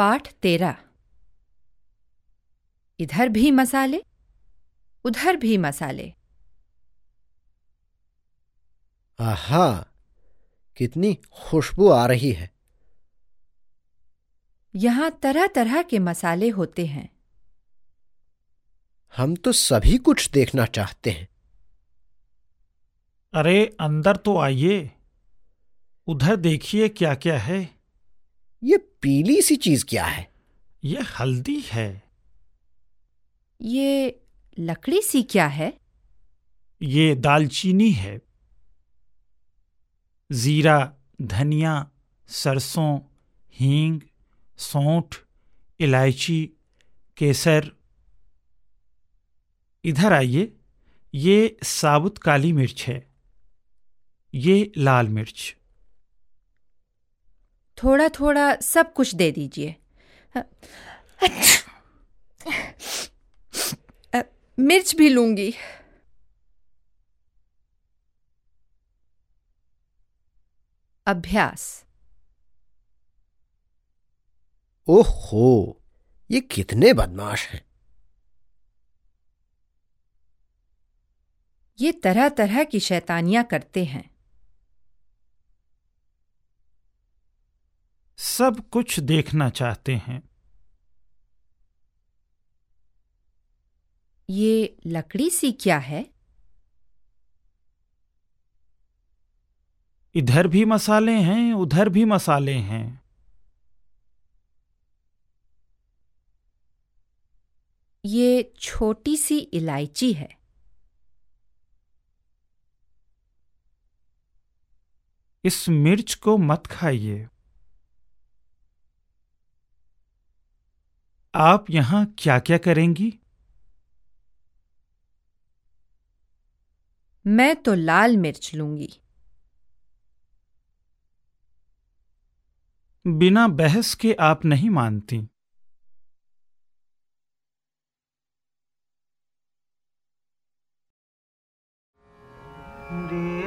पाठ तेरह इधर भी मसाले उधर भी मसाले। आहा कितनी खुशबू आ रही है। यहाँ तरह तरह के मसाले होते हैं। हम तो सभी कुछ देखना चाहते हैं। अरे अंदर तो आइए। उधर देखिए क्या क्या है। ये पीली सी चीज़ क्या है? ये हल्दी है। ये लकड़ी सी क्या है? ये दालचीनी है। जीरा धनिया सरसों हींग सौंठ इलायची केसर। इधर आइए ये साबुत काली मिर्च है। ये लाल मिर्च। थोड़ा थोड़ा सब कुछ दे दीजिए। मिर्च भी लूँगी। अभ्यास। ओहो ये कितने बदमाश हैं। ये तरह तरह की शैतानियाँ करते हैं। सब कुछ देखना चाहते हैं। ये लकड़ी सी क्या है? इधर भी मसाले हैं उधर भी मसाले हैं। ये छोटी सी इलायची है। इस मिर्च को मत खाइए। आप यहाँ क्या क्या करेंगी मैं तो लाल मिर्च लूँगी बिना बहस के आप नहीं मानती No.